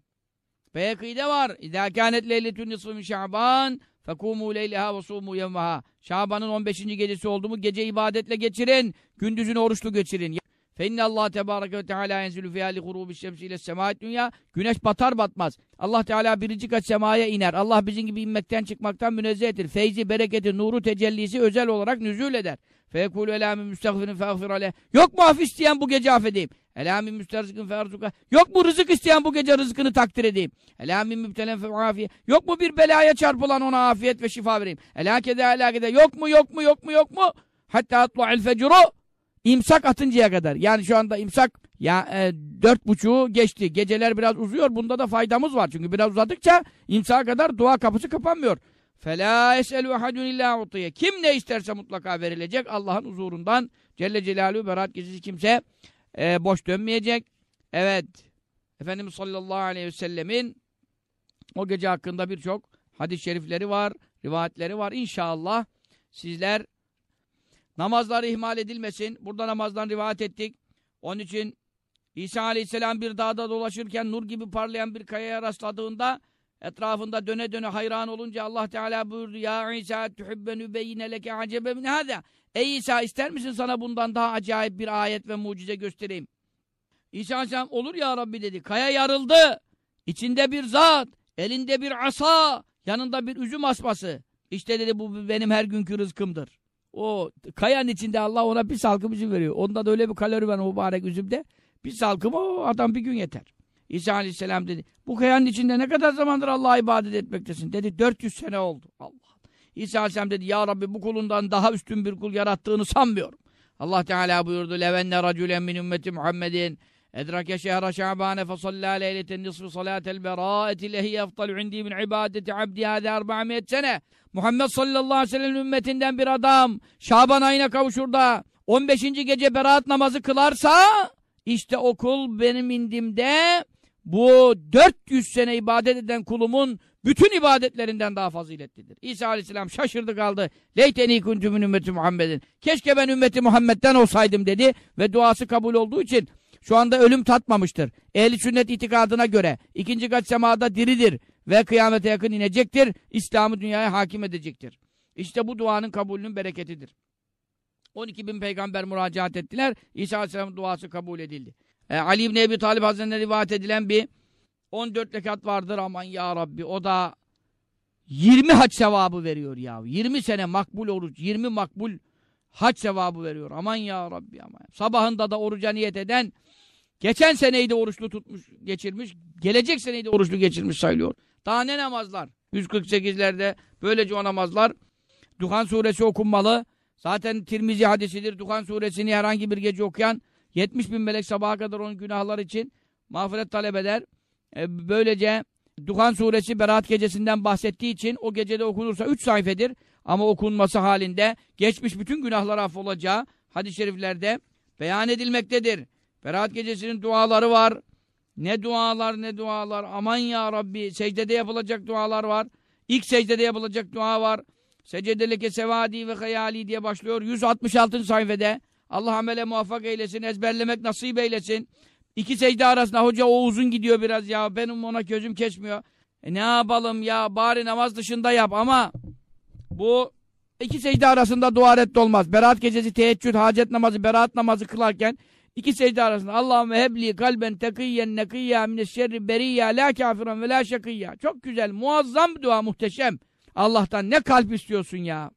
Beyakî'de var. İzâ kânet leyletün nisfı min şa'ban fekûmû leyleha ve sûmû yevmeha. Şaban'ın 15. gecesi oldu mu gece ibadetle geçirin. Gündüzünü oruçlu geçirin. Fe Allah tebareke ve teala enzülü fiyâ li gurûbi şemsi ile semâet dünya. Güneş batar batmaz. Allah Teala birinci kat semaya iner. Allah bizim gibi inmekten çıkmaktan münezzehtir. Feyzi, bereketi, nuru, tecellisi özel olarak nüzul eder. Feyekûlü elâmin müstagfirin feagfir aleyh. Yok mu af isteyen bu gece affedeyim? Elâmin müsterzikin fearzuka. Yok mu rızık isteyen bu gece rızkını takdir edeyim? Elâmin mübtelen feafiye. Yok mu bir belaya çarpılan ona afiyet ve şifa vereyim? Elâkede elâkede. Yok mu yok mu yok mu yok mu? Hatta atlu'el fecru. İmsak atıncaya kadar. Yani şu anda imsak ya e, dört buçuğu geçti. Geceler biraz uzuyor. Bunda da faydamız var. Çünkü biraz uzadıkça imsaka kadar dua kapısı kapanmıyor. فَلَا يَسْأَلُ اَحَدٌ اِلَّا عُطِيَ Kim ne isterse mutlaka verilecek. Allah'ın huzurundan Celle Celaluhu berat gecesi kimse e, boş dönmeyecek. Evet. Efendimiz sallallahu aleyhi ve sellemin O gece hakkında birçok hadis-i şerifleri var, rivayetleri var. İnşallah sizler namazları ihmal edilmesin. Burada namazdan rivayet ettik. Onun için İsa Aleyhisselam bir dağda dolaşırken nur gibi parlayan bir kayaya rastladığında etrafında döne döne hayran olunca Allah Teala buyurdu Ya İsa tuhibben übeyyine leke acebe min hâzâ Ey İsa ister misin sana bundan daha acayip bir ayet ve mucize göstereyim? İsa Aleyhisselam olur ya Rabbi dedi. Kaya yarıldı. İçinde bir zat, elinde bir asa, yanında bir üzüm asması. İşte dedi bu benim her günkü rızkımdır. O kayanın içinde Allah ona bir salkım üzüm veriyor. Onda da öyle bir kalori var mübarek üzümde. Bir salkım o adam bir gün yeter. İsa Aleyhisselam dedi. Bu kayanın içinde ne kadar zamandır Allah'a ibadet etmektesin? Dedi 400 sene oldu. Allah. İsa Aleyhisselam dedi ya Rabbi bu kulundan daha üstün bir kul yarattığını sanmıyorum. Allah Teala buyurdu. Levenne racülen min ümmeti Muhammedin edrake şehre şa'bane fesallâ leyleten nisfu salâtel berâeti lehi eftalu indi min ibadeti abdi hâdâ erba'miyet sene. Muhammed sallallahu aleyhi ve sellem ümmetinden bir adam Şaban ayına kavuşur da 15. gece beraat namazı kılarsa işte o kul benim indimde bu 400 sene ibadet eden kulumun bütün ibadetlerinden daha faziletlidir. İsa Aleyhisselam şaşırdı kaldı. Leyteni kuntumün ümmeti Muhammedin. Keşke ben ümmeti Muhammed'den olsaydım dedi ve duası kabul olduğu için şu anda ölüm tatmamıştır. Ehli sünnet itikadına göre ikinci kat semada diridir ve kıyamete yakın inecektir. İslam'ı dünyaya hakim edecektir. İşte bu duanın kabulünün bereketidir. 12 bin peygamber müracaat ettiler. İsa Aleyhisselam'ın duası kabul edildi. E, Ali İbni Ebi Talib Hazretleri'ne rivayet edilen bir 14 rekat vardır aman ya Rabbi o da 20 haç sevabı veriyor ya. 20 sene makbul oruç, 20 makbul haç sevabı veriyor. Aman ya Rabbi aman. Sabahında da oruca niyet eden geçen seneyi de oruçlu tutmuş, geçirmiş. Gelecek seneyi de oruçlu geçirmiş sayılıyor. Daha ne namazlar? 148'lerde böylece o namazlar Duhan suresi okunmalı. Zaten Tirmizi hadisidir. Duhan suresini herhangi bir gece okuyan 70 bin melek sabaha kadar onun günahlar için mağfiret talep eder. E, böylece Duhan suresi Berat gecesinden bahsettiği için o gecede okunursa 3 sayfedir. Ama okunması halinde geçmiş bütün günahlar affolacağı hadis-i şeriflerde beyan edilmektedir. Berat gecesinin duaları var. Ne dualar ne dualar. Aman ya Rabbi secdede yapılacak dualar var. İlk secdede yapılacak dua var. Secedeleke sevadi ve hayali diye başlıyor. 166. sayfede. Allah amele muvaffak eylesin, ezberlemek nasip eylesin. İki secde arasında hoca o uzun gidiyor biraz ya. Benim ona gözüm kesmiyor. E ne yapalım ya bari namaz dışında yap ama bu iki secde arasında dua reddolmaz. Berat gecesi teheccüd, hacet namazı, berat namazı kılarken iki secde arasında Allahümme hebli kalben tekiyyen nekiyya mineşşerri beriyya la kafiran ve la şakiyya. Çok güzel, muazzam dua, muhteşem. Allah'tan ne kalp istiyorsun ya.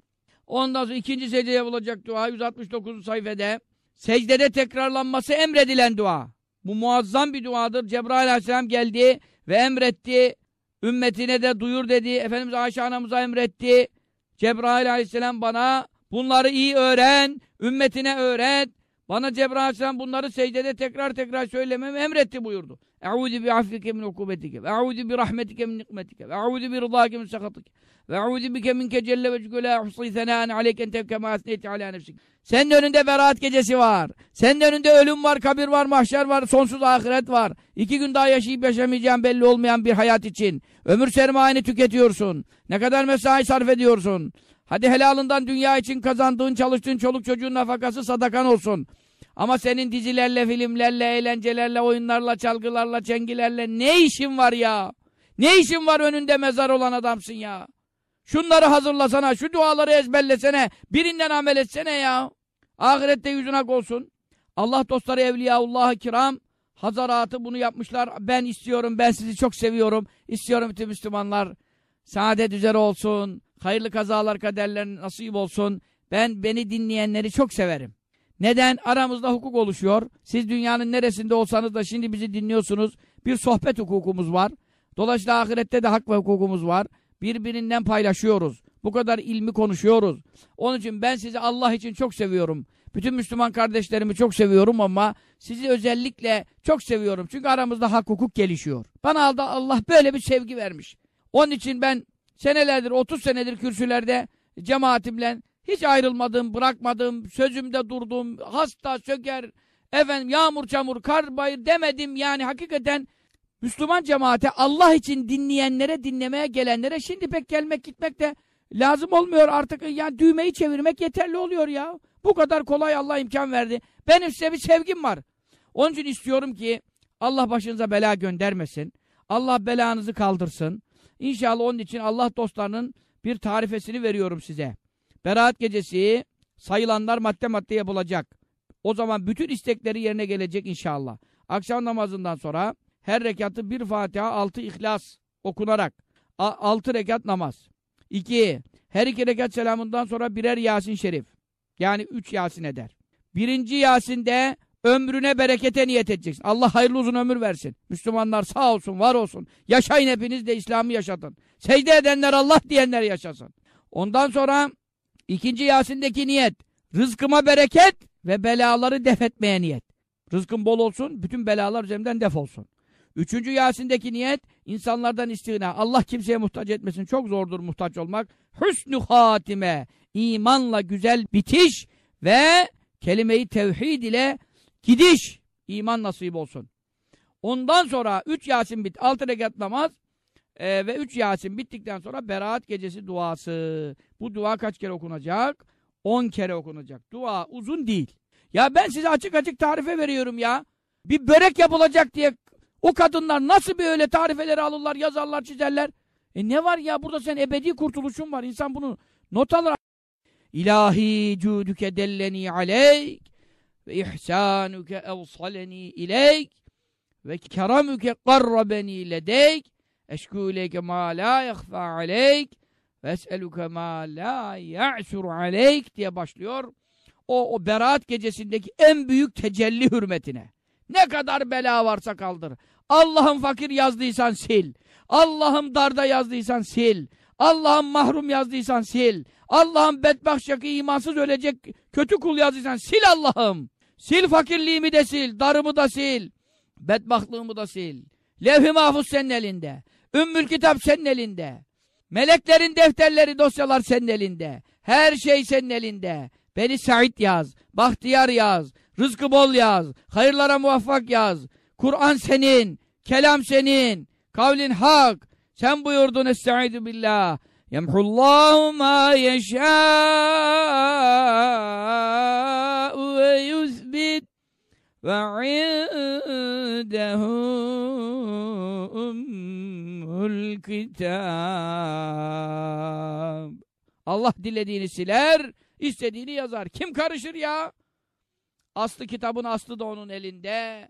Ondan sonra ikinci secde yapılacak dua 169. sayfede secdede tekrarlanması emredilen dua. Bu muazzam bir duadır. Cebrail aleyhisselam geldi ve emretti. Ümmetine de duyur dedi. Efendimiz Ayşe anamıza emretti. Cebrail aleyhisselam bana bunları iyi öğren, ümmetine öğret. Bana Cebrail aleyhisselam bunları secdede tekrar tekrar söylememi emretti buyurdu. Eûzü bi affike min ukubetike ve eûzü bi rahmetike min nikmetike ve eûzü bi rıdâke min sakatike ve eûzü bike minke celle ve la uhsî senâen aleyken tev kemâ asneyti alâ nefsik. Senin önünde beraat gecesi var. Senin önünde ölüm var, kabir var, mahşer var, sonsuz ahiret var. İki gün daha yaşayıp yaşamayacağın belli olmayan bir hayat için. Ömür sermayeni tüketiyorsun. Ne kadar mesai sarf ediyorsun. Hadi helalından dünya için kazandığın, çalıştığın çoluk çocuğun nafakası sadakan olsun. Ama senin dizilerle, filmlerle, eğlencelerle, oyunlarla, çalgılarla, çengilerle ne işin var ya? Ne işin var önünde mezar olan adamsın ya? Şunları hazırlasana, şu duaları ezberlesene, birinden amel etsene ya. Ahirette yüzün ak olsun. Allah dostları Evliyaullah'ı kiram, hazaratı bunu yapmışlar. Ben istiyorum, ben sizi çok seviyorum. İstiyorum bütün Müslümanlar saadet üzere olsun. Hayırlı kazalar, kaderler nasip olsun. Ben beni dinleyenleri çok severim. Neden? Aramızda hukuk oluşuyor. Siz dünyanın neresinde olsanız da şimdi bizi dinliyorsunuz. Bir sohbet hukukumuz var. Dolayısıyla ahirette de hak ve hukukumuz var. Birbirinden paylaşıyoruz. Bu kadar ilmi konuşuyoruz. Onun için ben sizi Allah için çok seviyorum. Bütün Müslüman kardeşlerimi çok seviyorum ama sizi özellikle çok seviyorum. Çünkü aramızda hak hukuk gelişiyor. Bana da Allah böyle bir sevgi vermiş. Onun için ben senelerdir, 30 senedir kürsülerde cemaatimle hiç ayrılmadım, bırakmadım, sözümde durdum, hasta, söker, efendim yağmur, çamur, kar, bayır demedim. Yani hakikaten Müslüman cemaate Allah için dinleyenlere, dinlemeye gelenlere şimdi pek gelmek gitmek de lazım olmuyor artık. Yani düğmeyi çevirmek yeterli oluyor ya. Bu kadar kolay Allah imkan verdi. Benim size bir sevgim var. Onun için istiyorum ki Allah başınıza bela göndermesin. Allah belanızı kaldırsın. İnşallah onun için Allah dostlarının bir tarifesini veriyorum size. Berat gecesi sayılanlar madde madde yapılacak. O zaman bütün istekleri yerine gelecek inşallah. Akşam namazından sonra her rekatı bir Fatiha, altı İhlas okunarak. Altı rekat namaz. İki, her iki rekat selamından sonra birer Yasin Şerif. Yani üç Yasin eder. Birinci Yasin'de ömrüne berekete niyet edeceksin. Allah hayırlı uzun ömür versin. Müslümanlar sağ olsun, var olsun. Yaşayın hepiniz de İslam'ı yaşatın. Secde edenler Allah diyenler yaşasın. Ondan sonra ikinci Yasin'deki niyet. Rızkıma bereket ve belaları def etmeye niyet. Rızkın bol olsun, bütün belalar üzerimden def olsun. Üçüncü Yasin'deki niyet, insanlardan istigna. Allah kimseye muhtaç etmesin. Çok zordur muhtaç olmak. Hüsnü hatime, imanla güzel bitiş ve kelime-i tevhid ile gidiş. iman nasip olsun. Ondan sonra üç Yasin bit, altı rekat namaz e, ve üç Yasin bittikten sonra Beraat gecesi duası. Bu dua kaç kere okunacak? On kere okunacak. Dua uzun değil. Ya ben size açık açık tarife veriyorum ya. Bir börek yapılacak diye o kadınlar nasıl bir öyle tarifeleri alırlar, yazarlar, çizerler. E ne var ya burada sen ebedi kurtuluşun var. İnsan bunu not alır. İlahi cudüke delleni aleyk ve ihsanuke evsaleni ileyk ve keramüke qarrabeni ledeyk eşkû ileyke ma la yahfâ aleyk ve es'eluke ma la ya'sur aleyk diye başlıyor. O, o beraat gecesindeki en büyük tecelli hürmetine. Ne kadar bela varsa kaldır. Allah'ım fakir yazdıysan sil. Allah'ım darda yazdıysan sil. Allah'ım mahrum yazdıysan sil. Allah'ım bedbaht şakı imansız ölecek kötü kul yazdıysan sil Allah'ım. Sil fakirliğimi de sil, darımı da sil. Bedbahtlığımı da sil. Levh-i mahfuz senin elinde. Ümmül kitap senin elinde. Meleklerin defterleri, dosyalar senin elinde. Her şey senin elinde. Beni Said yaz, Bahtiyar yaz, rızkı bol yaz, hayırlara muvaffak yaz. Kur'an senin, kelam senin, kavlin hak. Sen buyurdun Estaizu billah. Yemhullahu ma yeşâ'u ve yüzbit ve indehu kitab. Allah dilediğini siler, istediğini yazar. Kim karışır ya? Aslı kitabın aslı da onun elinde.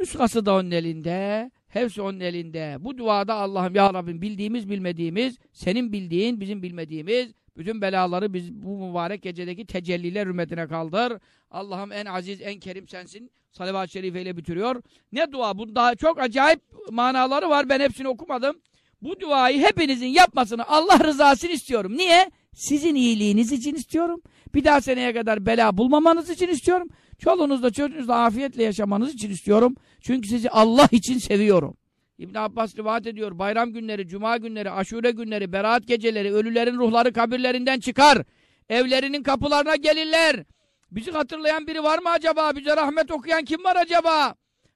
Nüshası da onun elinde. Hepsi onun elinde. Bu duada Allah'ım ya Rabbim bildiğimiz bilmediğimiz, senin bildiğin bizim bilmediğimiz bütün belaları biz bu mübarek gecedeki tecelliler hürmetine kaldır. Allah'ım en aziz, en kerim sensin. Salavat-ı şerifeyle bitiriyor. Ne dua? Bunda çok acayip manaları var. Ben hepsini okumadım. Bu duayı hepinizin yapmasını Allah rızasını istiyorum. Niye? Sizin iyiliğiniz için istiyorum. Bir daha seneye kadar bela bulmamanız için istiyorum. Çoluğunuzla çocuğunuzla afiyetle yaşamanız için istiyorum. Çünkü sizi Allah için seviyorum. İbn Abbas rivayet ediyor. Bayram günleri, cuma günleri, aşure günleri, beraat geceleri, ölülerin ruhları kabirlerinden çıkar. Evlerinin kapılarına gelirler. Bizi hatırlayan biri var mı acaba? Bize rahmet okuyan kim var acaba?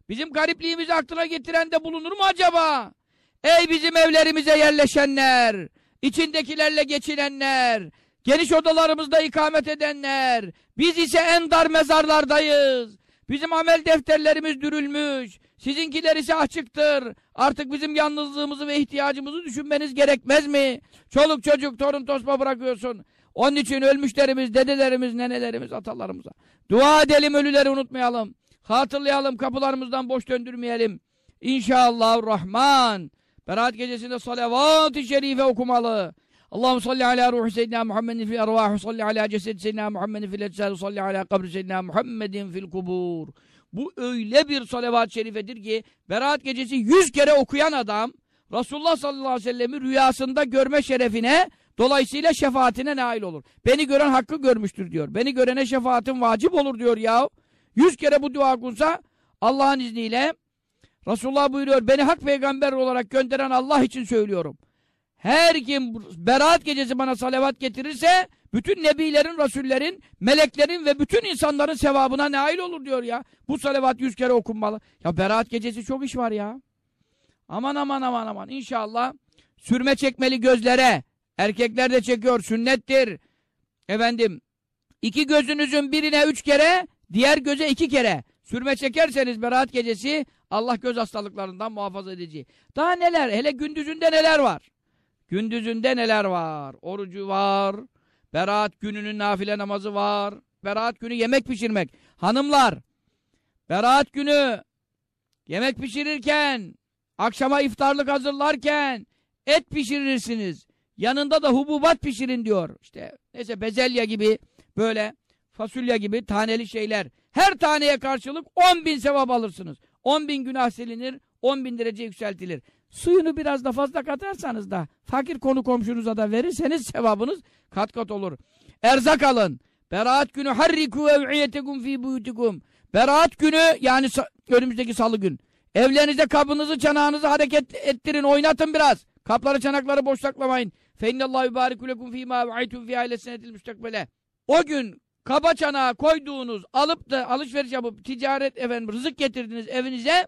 Bizim garipliğimizi aklına getiren de bulunur mu acaba? Ey bizim evlerimize yerleşenler, içindekilerle geçinenler, geniş odalarımızda ikamet edenler, biz ise en dar mezarlardayız. Bizim amel defterlerimiz dürülmüş, sizinkiler ise açıktır. Artık bizim yalnızlığımızı ve ihtiyacımızı düşünmeniz gerekmez mi? Çoluk çocuk, torun tosma bırakıyorsun. Onun için ölmüşlerimiz, dedelerimiz, nenelerimiz, atalarımıza. Dua edelim, ölüleri unutmayalım. Hatırlayalım, kapılarımızdan boş döndürmeyelim. İnşallah Rahman. Berat gecesinde salavat-ı şerife okumalı. Allahu salli ala ruhi seyyidina Muhammedin fil ervah, salli ala cesedi seyyidina Muhammedin fil eczal, salli ala kabri seyyidina Muhammedin fil kubur. Bu öyle bir salavat-ı şerifedir ki Berat gecesi yüz kere okuyan adam Resulullah sallallahu aleyhi ve sellem'i rüyasında görme şerefine dolayısıyla şefaatine nail olur. Beni gören hakkı görmüştür diyor. Beni görene şefaatin vacip olur diyor ya. Yüz kere bu dua okunsa Allah'ın izniyle Resulullah buyuruyor beni hak peygamber olarak gönderen Allah için söylüyorum. Her kim beraat gecesi bana salavat getirirse bütün nebilerin, rasullerin, meleklerin ve bütün insanların sevabına nail olur diyor ya. Bu salavat yüz kere okunmalı. Ya beraat gecesi çok iş var ya. Aman aman aman aman. İnşallah sürme çekmeli gözlere. Erkekler de çekiyor. Sünnettir. Efendim iki gözünüzün birine üç kere, diğer göze iki kere. Sürme çekerseniz beraat gecesi Allah göz hastalıklarından muhafaza edici. Daha neler? Hele gündüzünde neler var? Gündüzünde neler var? Orucu var. Beraat gününün nafile namazı var. Beraat günü yemek pişirmek. Hanımlar, beraat günü yemek pişirirken, akşama iftarlık hazırlarken et pişirirsiniz. Yanında da hububat pişirin diyor. İşte neyse bezelye gibi böyle fasulye gibi taneli şeyler. Her taneye karşılık 10 bin sevap alırsınız. 10 bin günah silinir, 10 bin derece yükseltilir. Suyunu biraz da fazla katarsanız da fakir konu komşunuza da verirseniz sevabınız kat kat olur. Erzak alın. Beraat günü harriku ev'iyetekum fi buyutikum. Beraat günü yani önümüzdeki salı gün. Evlerinizde kabınızı, çanağınızı hareket ettirin, oynatın biraz. Kapları, çanakları boş saklamayın. Feinnallahu yubariku lekum fîmâ ve'aytum fî aile senetil müstakbele. O gün kaba çanağı koyduğunuz, alıp da alışveriş yapıp ticaret efendim rızık getirdiniz evinize,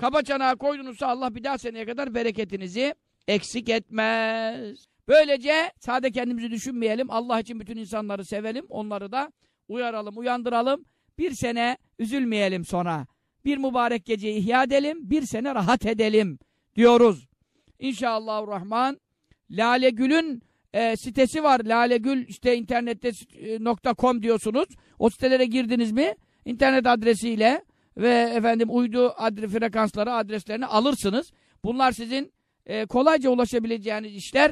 kaba çanağı koydunuzsa Allah bir daha seneye kadar bereketinizi eksik etmez. Böylece sade kendimizi düşünmeyelim. Allah için bütün insanları sevelim. Onları da uyaralım, uyandıralım. Bir sene üzülmeyelim sonra. Bir mübarek geceyi ihya edelim. Bir sene rahat edelim diyoruz. İnşallahurrahman. Lale Gül'ün e, sitesi var. Lalegül işte internette e, .com diyorsunuz. O sitelere girdiniz mi? İnternet adresiyle ve efendim uydu adre, frekansları adreslerini alırsınız. Bunlar sizin e, kolayca ulaşabileceğiniz işler.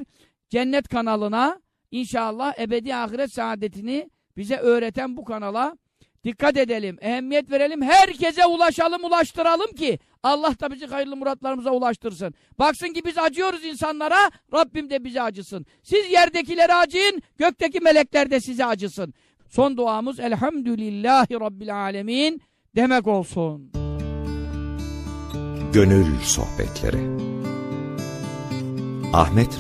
Cennet kanalına inşallah ebedi ahiret saadetini bize öğreten bu kanala dikkat edelim, ehemmiyet verelim, herkese ulaşalım, ulaştıralım ki Allah da bizi hayırlı muratlarımıza ulaştırsın. Baksın ki biz acıyoruz insanlara, Rabbim de bize acısın. Siz yerdekilere acıyın, gökteki melekler de size acısın. Son duamız Elhamdülillahi Rabbil Alemin demek olsun. Gönül Sohbetleri Ahmet